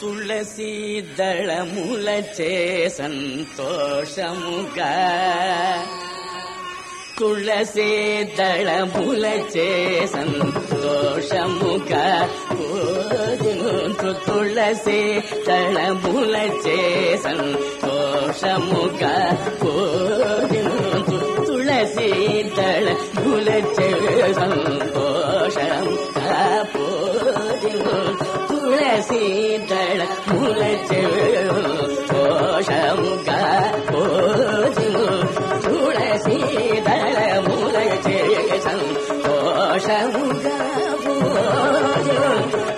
తులసి దళములచే సంతోషముగా తులసి దళములచే సంతోషముగా పూజించు తులసి దళములచే సంతోషముగా పూజించు తులసి దళములచే సంతోషముగా పూజించు తులసి దళములచే సంతోషముగా పూజించు. తులసి దళములచే సంతోషముగా పూజించు.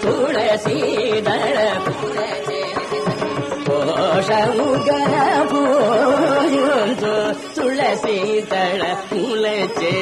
తులసి దళములచే కోశముగా పూజించు. తులసి దళములచే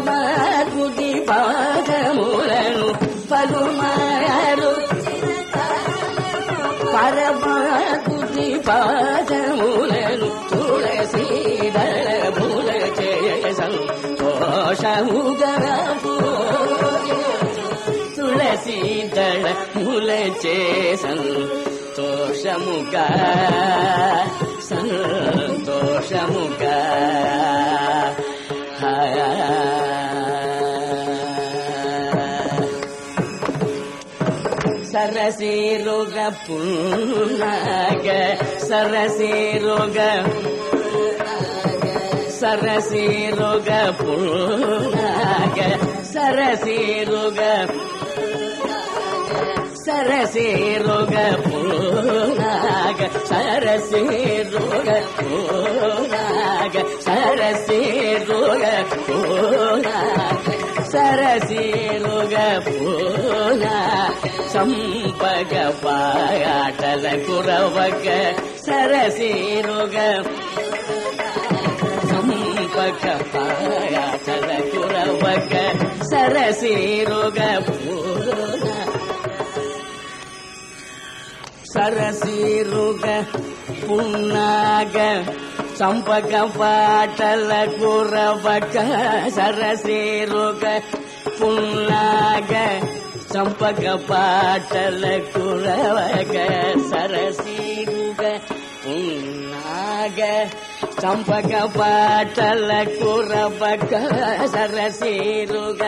పరమాత్ముడి పాదములను పలుమారు. పరమాత్ముడి పాదములను తులసి దళముల చేయ సంతోషముగా తులసి దళముల చే సంతోషముగా సంతోషముగా. సరసీరుగ పున్నాగ సరసీరుగ సరసీరుగ పున్నాగ సరసీరుగ సరసీరుగ పున్నాగ సరసీరుగ పున్నాగ సరసీరుగ పున్నాగ సరసీరుగ పూల సంపగ పాటల కురవగ సరసీరుగ సంపగ పాటల కురవగ సరసీరుగ పూల సరసీరుగ పున్నాగ సంపక పాటల కురవక సరసీరుగ పున్నాగ సంపక పాటల కురవక సరసీరుగ పున్నాగ సంపక పాటల కురవక సరసీరుగ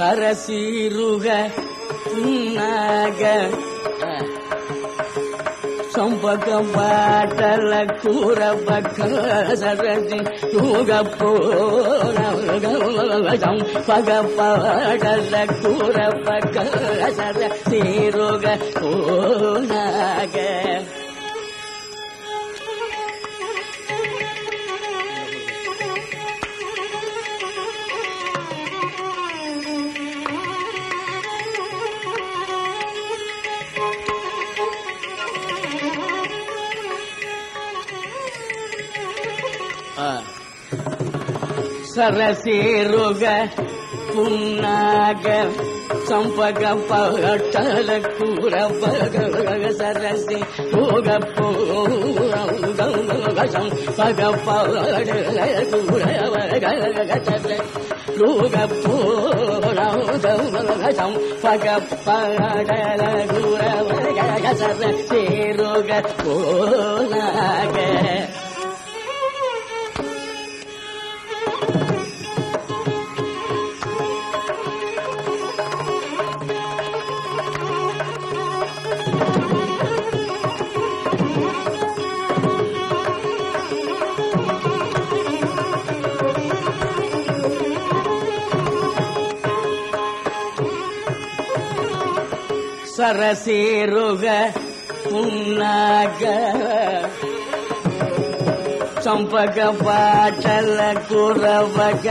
சரசீருக நாக. சம்பகம் பாட்டல கூற பக்கம் சரசி தூக போனவகம் பக பாடல கூற பக்கம் சரசீருக போனாக ಸರಸೇರುಗ ಪುನ್ನಾಗ ಸಂಪಗ ಪಟಲ ಕೂರ ಪಗ ಸರಸಿ ಹೋಗ ಸಂಪಗ ಪಡಲ ಕೂರ ಪಗಲ ರೋಗ ಪೋರಂ ಪಗ ಪಡಲ ಕೂರ ಪಗ ಸರಸೇರುಗ ಪೋನಾಗ சரசேருக புன்னாக. சம்பக பாட்டல குறவக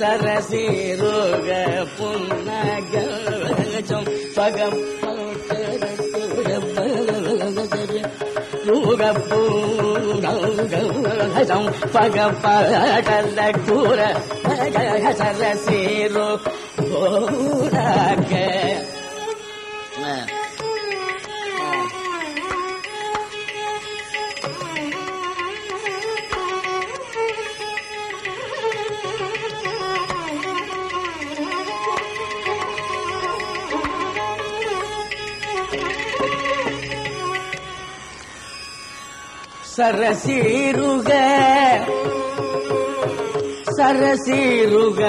சரசேருக புன்னாக. சம்பக பக பகல கூற சரசேரோ ஓடாக సరసీరుగ సరసీరుగ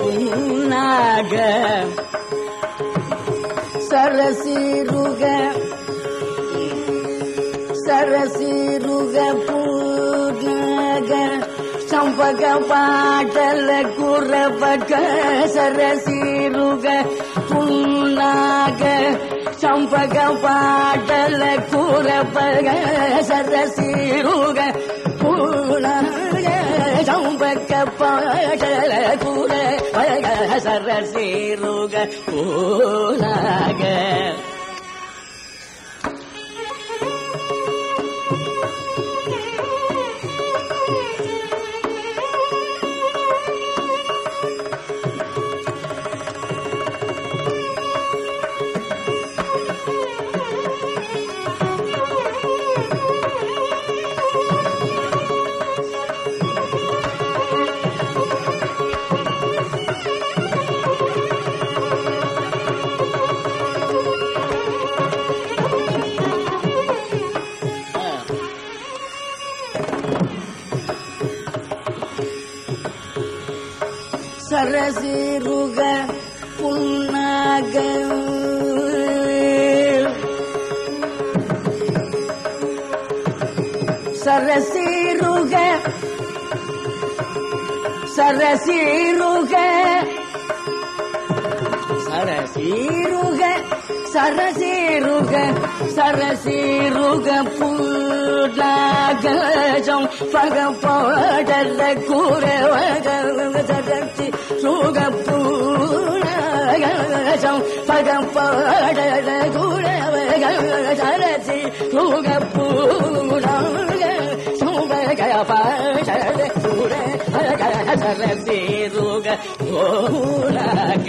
పున్నాగ సరసీరుగ సరసీరుగ పూర్ణగ చంపక పాటల కురపక సరసీరుగ పున్నాగ చంపక పాటల కూరపగ సరసీరుగ పూర్ణగ చంపక పాటల కూర పగ సరసీరుగ పూర్ణగ సరసిరుగ పున్నాగ సరసిరుగ సరసిరుగ సరసిరుగ సరసిరుగ சரசீருக சரசீருக புல்லாகஜம் பகப்போடல கூறவகம் சரசி சுக பூலகஜம் பகப்போடல கூறவகம் சரசி சுக பூலக சுக பாடல கூற சரசீருக பூலக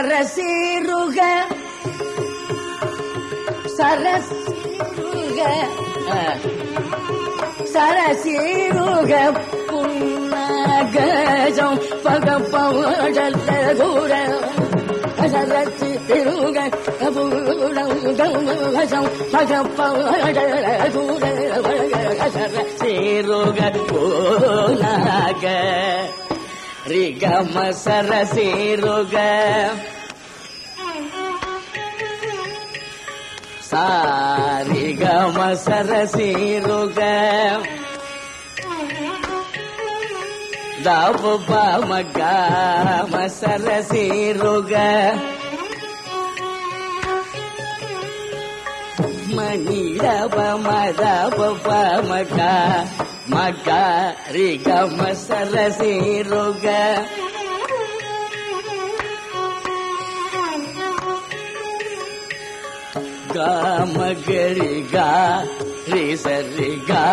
రుగ పూనగ సరసీరుగ సరసీరుగ సరసీరుగ పున్నగజం పగ పవడల గుర సరసి తిరుగ రిగమ సరసేరుగ సారిగమ సరసేరుగ దాపు పామ సరసేరుగ సరసీరుగ మణిడవ మదవ పామక మగ రి రిగమ మగరి గా రి సరి గా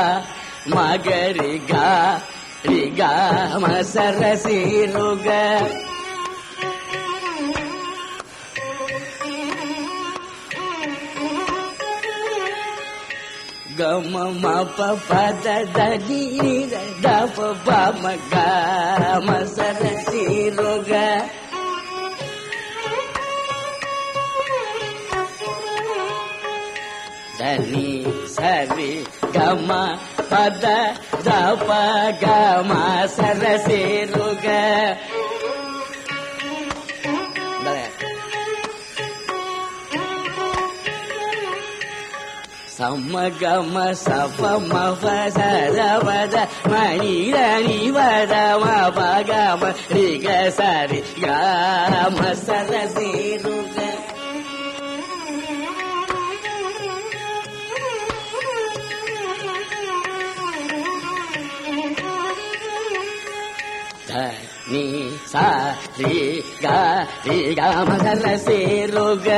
మగరిగా రిగా మసరసిరుగా గమ గమ మప పద దని ద ప ప మ గ మ సర సి ro ga దని సరి గమ పద ద ప గ మ సర సి ro ga సరసేరుగ సమగమ సపమవ సరవద మణిరని వద మగమ రిగ సరి గమ సరసేరుగ ధని సా రి గ రి గమ సరసేరుగ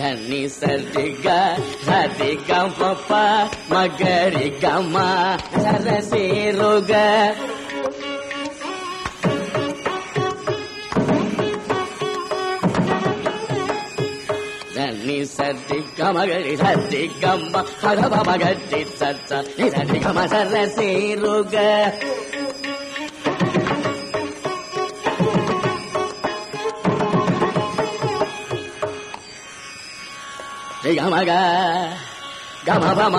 ధని సరిగ సరి గంప మగరి గమ సరసేరుగ ధని సరి గమగరి సరి గమ పదవ మగరి సత్స సరి గమ సరసేరుగ గమగ గమ పమ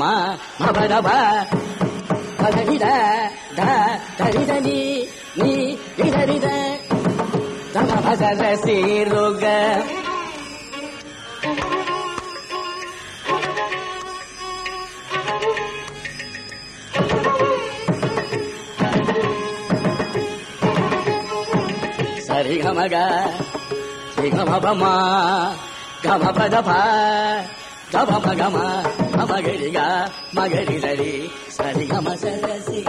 మా మపదప పదనిద ధ ధరిదని నీ ఇదరిద తమ భసరసి రుగ సరి గమగ శ్రీ గమ పమ గమ పదప గమ మగమ మగరిగా మగరి సరి సరి గమ సరసి.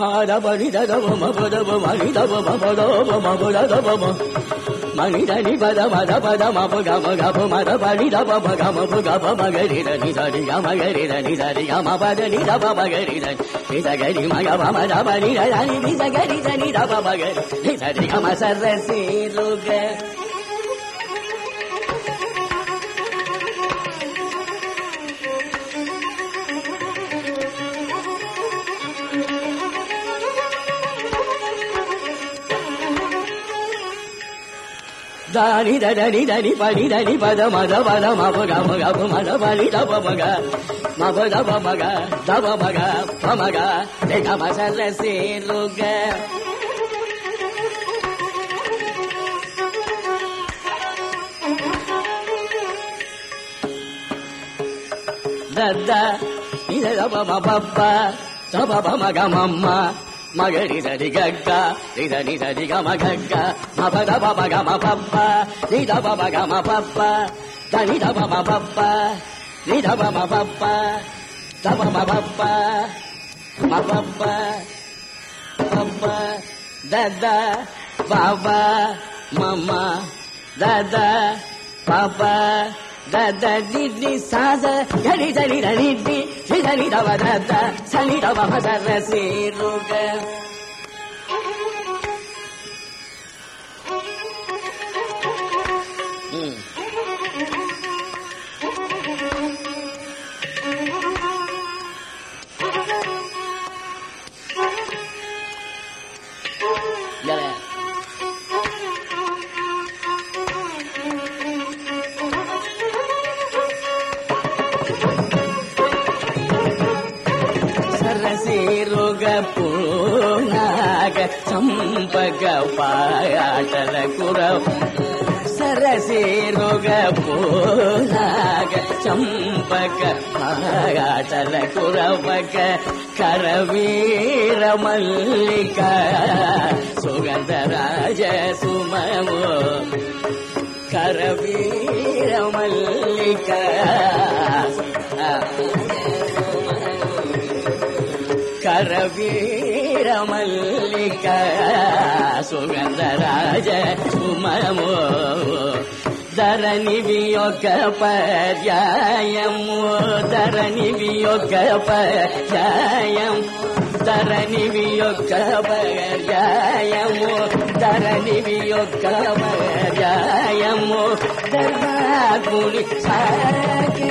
పాదపడి దదవ మపదవ మణిదవ మపదవ మపదవ మణిదని పద మద పద మప గమ గప మద పడి దప గమ మప గప మగరి దని సరి గమ గరి దని సరి గమ పద ని దప మగరి దని ని గరి మగ మమ దప ని దని ని సగరి దని దప మగరి ని గమ సరసి రుగ దాని దని దని పని దని పద మద పద మగ మగ మద పని దప మగ మప దప మగ దప మగ పమగ ని గమ సరసి దద్ద ఇద దప మపప్ప దప మగ మమ్మ మగ సరి గగ్గ నిద నిద దిగ మగగ్గ మప దప మగ మపప్ప నిద పప గమ పప్ప దని దప మపప్ప నిద పమ పప్ప దప మపప్ప మపప్ప పప్ప దద్ద బాబ మమ్మ దద పాప దద దిద్ది సాద గడి దడి దడి దిదని దవ దద సని దవ మదర సేరుగ Yeah. సరసేరుగ పూనాగ చంపగ పాయాటల కుర సరసేరుగ పూనాగ చంపగ పాయాటల కురవగ కరవీర మల్లిక సుగంధరాజ సుమము కరవీర మల్లిక. కరవీర మల్లిక. సుగంధరాజ సుమము ధరణి వియొక్క పర్యాయము ధరణి వియొక్క పర్యాయం. ధరణి వియొక్క పర్యాయము ధరణి వియొక్క పర్యాయము. ధర్మాత్ముని సాకి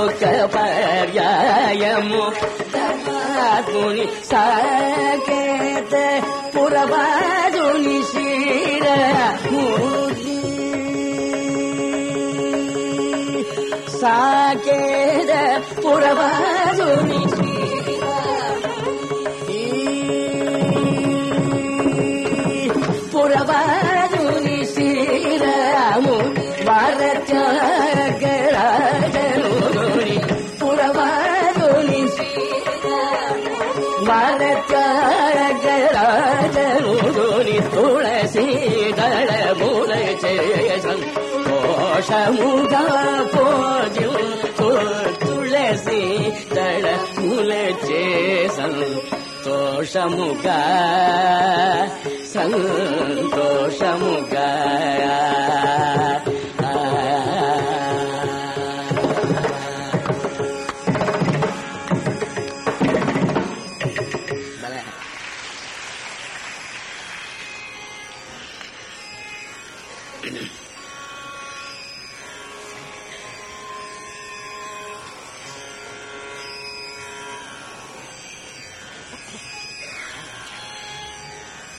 యొక్క పర్యాయము. ధర్మాత్ముని సాకేత పురవాదుని శిర సాకేత పురవాదుని పురవాదుని సంతోషముగా సంతోషముగా.